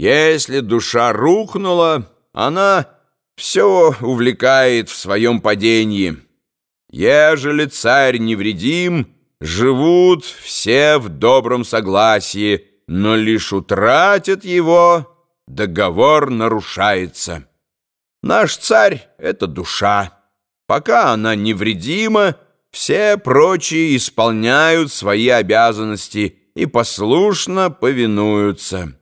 Если душа рухнула, она все увлекает в своем падении. Ежели царь невредим, живут все в добром согласии, но лишь утратят его, договор нарушается. Наш царь — это душа. Пока она невредима, все прочие исполняют свои обязанности и послушно повинуются.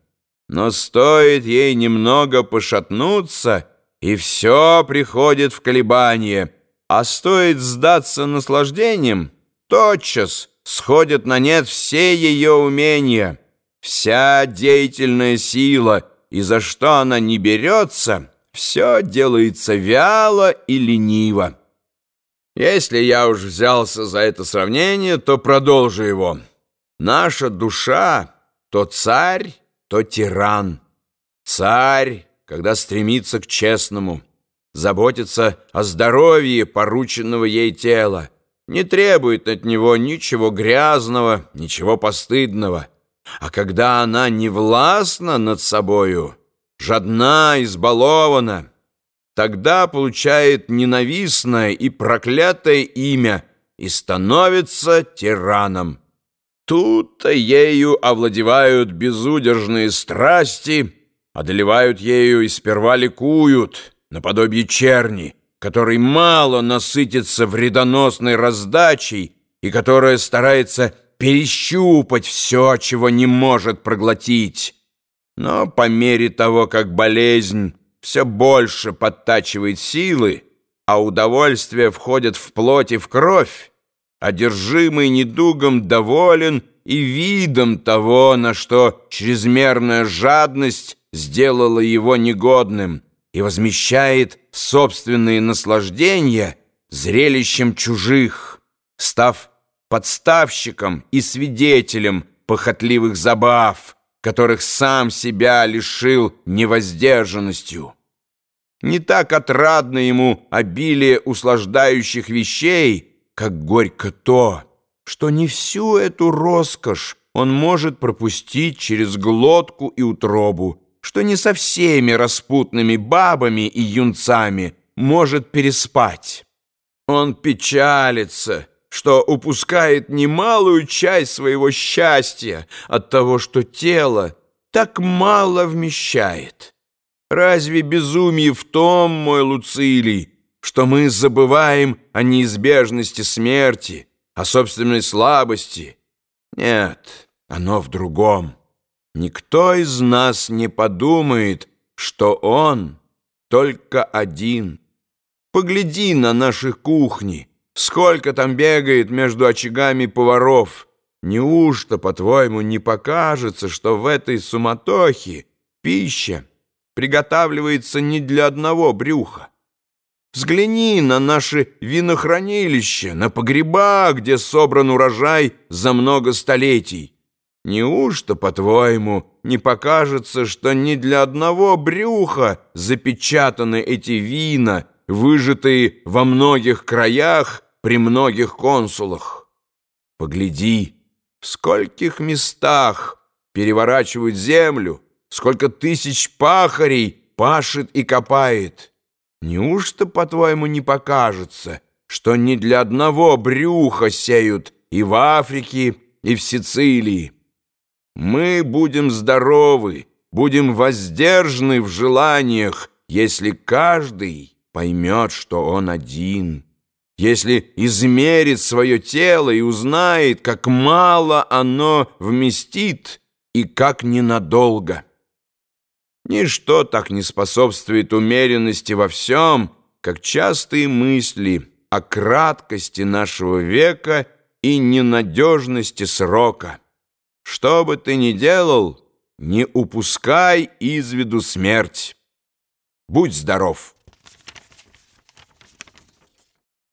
Но стоит ей немного пошатнуться, и все приходит в колебание, а стоит сдаться наслаждением, тотчас сходят на нет все ее умения, вся деятельная сила, и за что она не берется, все делается вяло и лениво. Если я уж взялся за это сравнение, то продолжу его. Наша душа — то царь, то тиран. Царь, когда стремится к честному, заботится о здоровье порученного ей тела, не требует от него ничего грязного, ничего постыдного. А когда она не властна над собою, жадна, избалована, тогда получает ненавистное и проклятое имя и становится тираном. Тут-то ею овладевают безудержные страсти, одолевают ею и сперва ликуют, наподобие черни, который мало насытится вредоносной раздачей и которая старается перещупать все, чего не может проглотить. Но по мере того, как болезнь все больше подтачивает силы, а удовольствие входит в плоть и в кровь, одержимый недугом доволен и видом того, на что чрезмерная жадность сделала его негодным, и возмещает собственные наслаждения зрелищем чужих, став подставщиком и свидетелем похотливых забав, которых сам себя лишил невоздержанностью. Не так отрадно ему обилие услаждающих вещей, как горько то, что не всю эту роскошь он может пропустить через глотку и утробу, что не со всеми распутными бабами и юнцами может переспать. Он печалится, что упускает немалую часть своего счастья от того, что тело так мало вмещает. Разве безумие в том, мой Луцилий, что мы забываем о неизбежности смерти, о собственной слабости. Нет, оно в другом. Никто из нас не подумает, что он только один. Погляди на наши кухни, сколько там бегает между очагами поваров. Неужто, по-твоему, не покажется, что в этой суматохе пища приготавливается не для одного брюха? Взгляни на наши винохранилища, на погреба, где собран урожай за много столетий. Неужто, по-твоему, не покажется, что не для одного брюха запечатаны эти вина, выжатые во многих краях при многих консулах? Погляди, в скольких местах переворачивают землю, сколько тысяч пахарей пашет и копает. Неужто, по-твоему, не покажется, что не для одного брюха сеют и в Африке, и в Сицилии? Мы будем здоровы, будем воздержаны в желаниях, если каждый поймет, что он один, если измерит свое тело и узнает, как мало оно вместит и как ненадолго. Ничто так не способствует умеренности во всем, как частые мысли о краткости нашего века и ненадежности срока. Что бы ты ни делал, не упускай из виду смерть. Будь здоров!